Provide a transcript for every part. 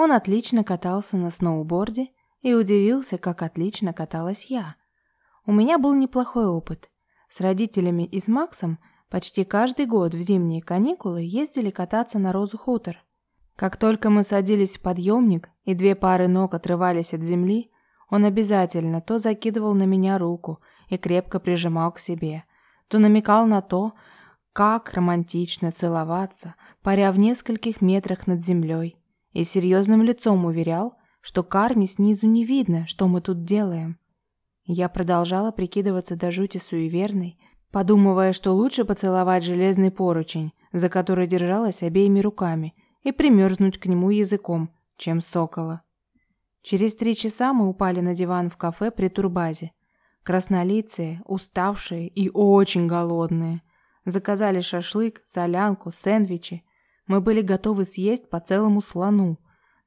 Он отлично катался на сноуборде и удивился, как отлично каталась я. У меня был неплохой опыт. С родителями и с Максом почти каждый год в зимние каникулы ездили кататься на Розу Хутор. Как только мы садились в подъемник и две пары ног отрывались от земли, он обязательно то закидывал на меня руку и крепко прижимал к себе, то намекал на то, как романтично целоваться, паря в нескольких метрах над землей, и серьезным лицом уверял, что карме снизу не видно, что мы тут делаем. Я продолжала прикидываться до жути суеверной, подумывая, что лучше поцеловать железный поручень, за который держалась обеими руками, и примерзнуть к нему языком, чем сокола. Через три часа мы упали на диван в кафе при турбазе. Краснолицые, уставшие и очень голодные. Заказали шашлык, солянку, сэндвичи. Мы были готовы съесть по целому слону.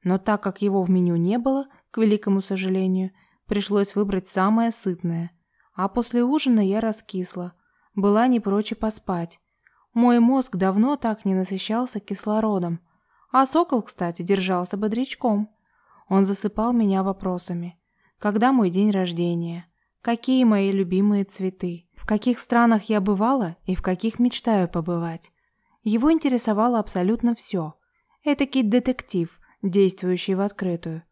Но так как его в меню не было, к великому сожалению, пришлось выбрать самое сытное. А после ужина я раскисла. Была не прочь поспать. Мой мозг давно так не насыщался кислородом. А сокол, кстати, держался бодрячком. Он засыпал меня вопросами. Когда мой день рождения? Какие мои любимые цветы? В каких странах я бывала и в каких мечтаю побывать? Его интересовало абсолютно все. Этакий детектив, действующий в открытую.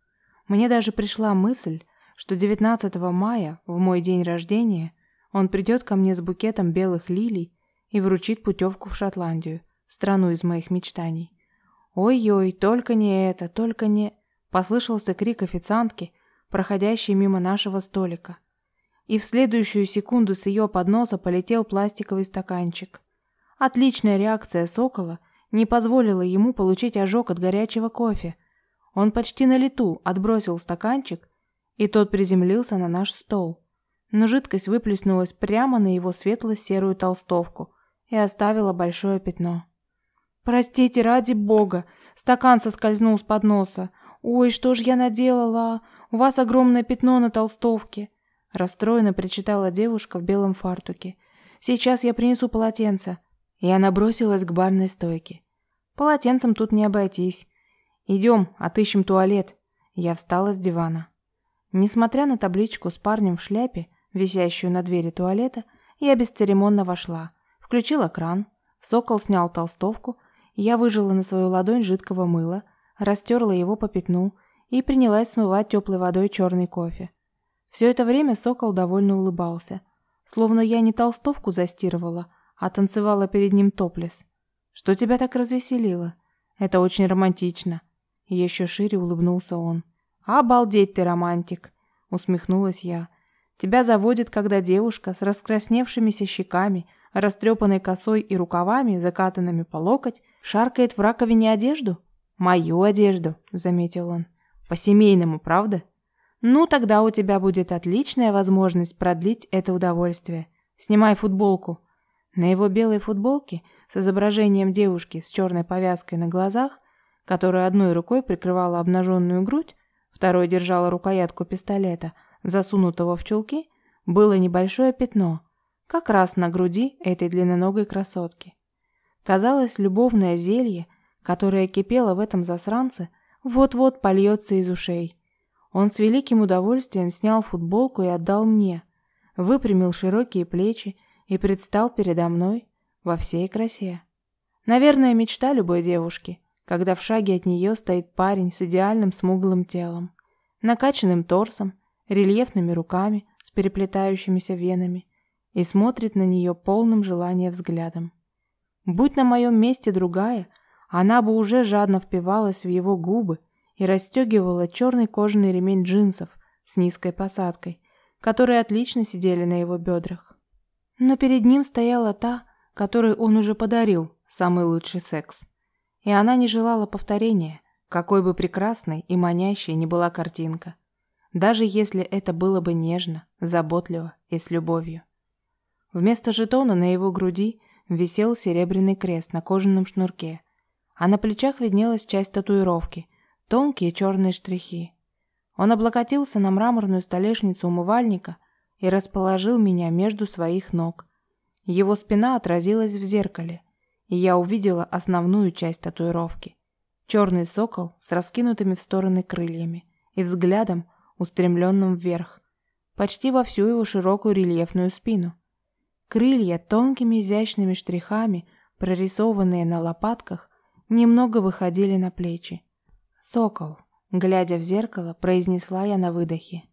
Мне даже пришла мысль, что 19 мая, в мой день рождения, он придет ко мне с букетом белых лилий и вручит путевку в Шотландию, страну из моих мечтаний. Ой-ой, только не это, только не... Послышался крик официантки, проходящей мимо нашего столика. И в следующую секунду с ее подноса полетел пластиковый стаканчик. Отличная реакция сокола не позволила ему получить ожог от горячего кофе. Он почти на лету отбросил стаканчик, и тот приземлился на наш стол. Но жидкость выплеснулась прямо на его светло-серую толстовку и оставила большое пятно. «Простите, ради бога!» Стакан соскользнул с подноса. «Ой, что ж я наделала? У вас огромное пятно на толстовке!» Расстроенно причитала девушка в белом фартуке. «Сейчас я принесу полотенце». И она бросилась к барной стойке. «Полотенцем тут не обойтись. Идем, отыщем туалет». Я встала с дивана. Несмотря на табличку с парнем в шляпе, висящую на двери туалета, я бесцеремонно вошла. Включила кран. Сокол снял толстовку. Я выжила на свою ладонь жидкого мыла, растерла его по пятну и принялась смывать теплой водой черный кофе. Все это время Сокол довольно улыбался, словно я не толстовку застирывала, а танцевала перед ним топлес. Что тебя так развеселило? Это очень романтично. еще шире улыбнулся он. Обалдеть ты романтик, усмехнулась я. Тебя заводит, когда девушка с раскрасневшимися щеками, растрепанной косой и рукавами, закатанными по локоть, шаркает в раковине одежду? «Мою одежду», — заметил он. «По-семейному, правда?» «Ну, тогда у тебя будет отличная возможность продлить это удовольствие. Снимай футболку». На его белой футболке с изображением девушки с черной повязкой на глазах, которая одной рукой прикрывала обнаженную грудь, второй держала рукоятку пистолета, засунутого в чулки, было небольшое пятно, как раз на груди этой длинноногой красотки. Казалось, любовное зелье – которая кипела в этом засранце, вот-вот польется из ушей. Он с великим удовольствием снял футболку и отдал мне, выпрямил широкие плечи и предстал передо мной во всей красе. Наверное, мечта любой девушки, когда в шаге от нее стоит парень с идеальным смуглым телом, накачанным торсом, рельефными руками с переплетающимися венами и смотрит на нее полным желания взглядом. Будь на моем месте другая – она бы уже жадно впивалась в его губы и расстегивала черный кожаный ремень джинсов с низкой посадкой, которые отлично сидели на его бедрах. Но перед ним стояла та, которой он уже подарил самый лучший секс. И она не желала повторения, какой бы прекрасной и манящей ни была картинка, даже если это было бы нежно, заботливо и с любовью. Вместо жетона на его груди висел серебряный крест на кожаном шнурке – а на плечах виднелась часть татуировки, тонкие черные штрихи. Он облокотился на мраморную столешницу умывальника и расположил меня между своих ног. Его спина отразилась в зеркале, и я увидела основную часть татуировки. Черный сокол с раскинутыми в стороны крыльями и взглядом, устремленным вверх, почти во всю его широкую рельефную спину. Крылья тонкими изящными штрихами, прорисованные на лопатках, немного выходили на плечи. «Сокол», глядя в зеркало, произнесла я на выдохе.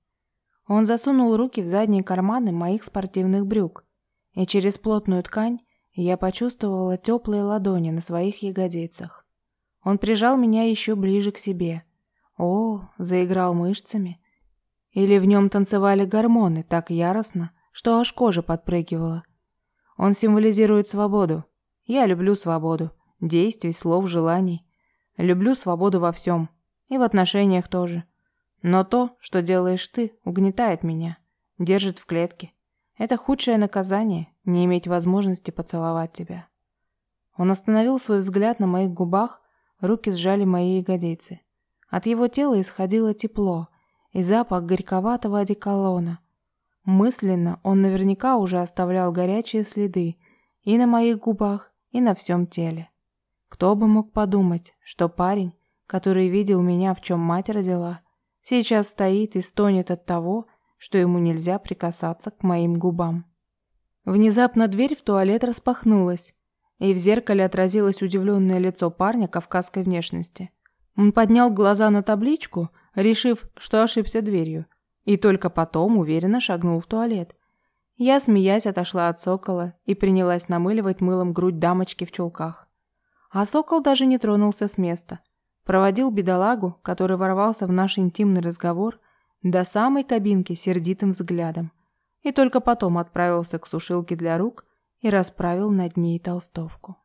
Он засунул руки в задние карманы моих спортивных брюк, и через плотную ткань я почувствовала теплые ладони на своих ягодицах. Он прижал меня еще ближе к себе. О, заиграл мышцами. Или в нем танцевали гормоны так яростно, что аж кожа подпрыгивала. Он символизирует свободу. Я люблю свободу. Действий, слов, желаний. Люблю свободу во всем. И в отношениях тоже. Но то, что делаешь ты, угнетает меня, держит в клетке. Это худшее наказание – не иметь возможности поцеловать тебя. Он остановил свой взгляд на моих губах, руки сжали мои ягодицы. От его тела исходило тепло и запах горьковатого одеколона. Мысленно он наверняка уже оставлял горячие следы и на моих губах, и на всем теле. Кто бы мог подумать, что парень, который видел меня, в чем мать родила, Сейчас стоит и стонет от того, что ему нельзя прикасаться к моим губам. Внезапно дверь в туалет распахнулась, и в зеркале отразилось удивленное лицо парня кавказской внешности. Он поднял глаза на табличку, решив, что ошибся дверью, и только потом уверенно шагнул в туалет. Я, смеясь, отошла от сокола и принялась намыливать мылом грудь дамочки в чулках. А сокол даже не тронулся с места – Проводил бедолагу, который ворвался в наш интимный разговор, до самой кабинки сердитым взглядом. И только потом отправился к сушилке для рук и расправил над ней толстовку.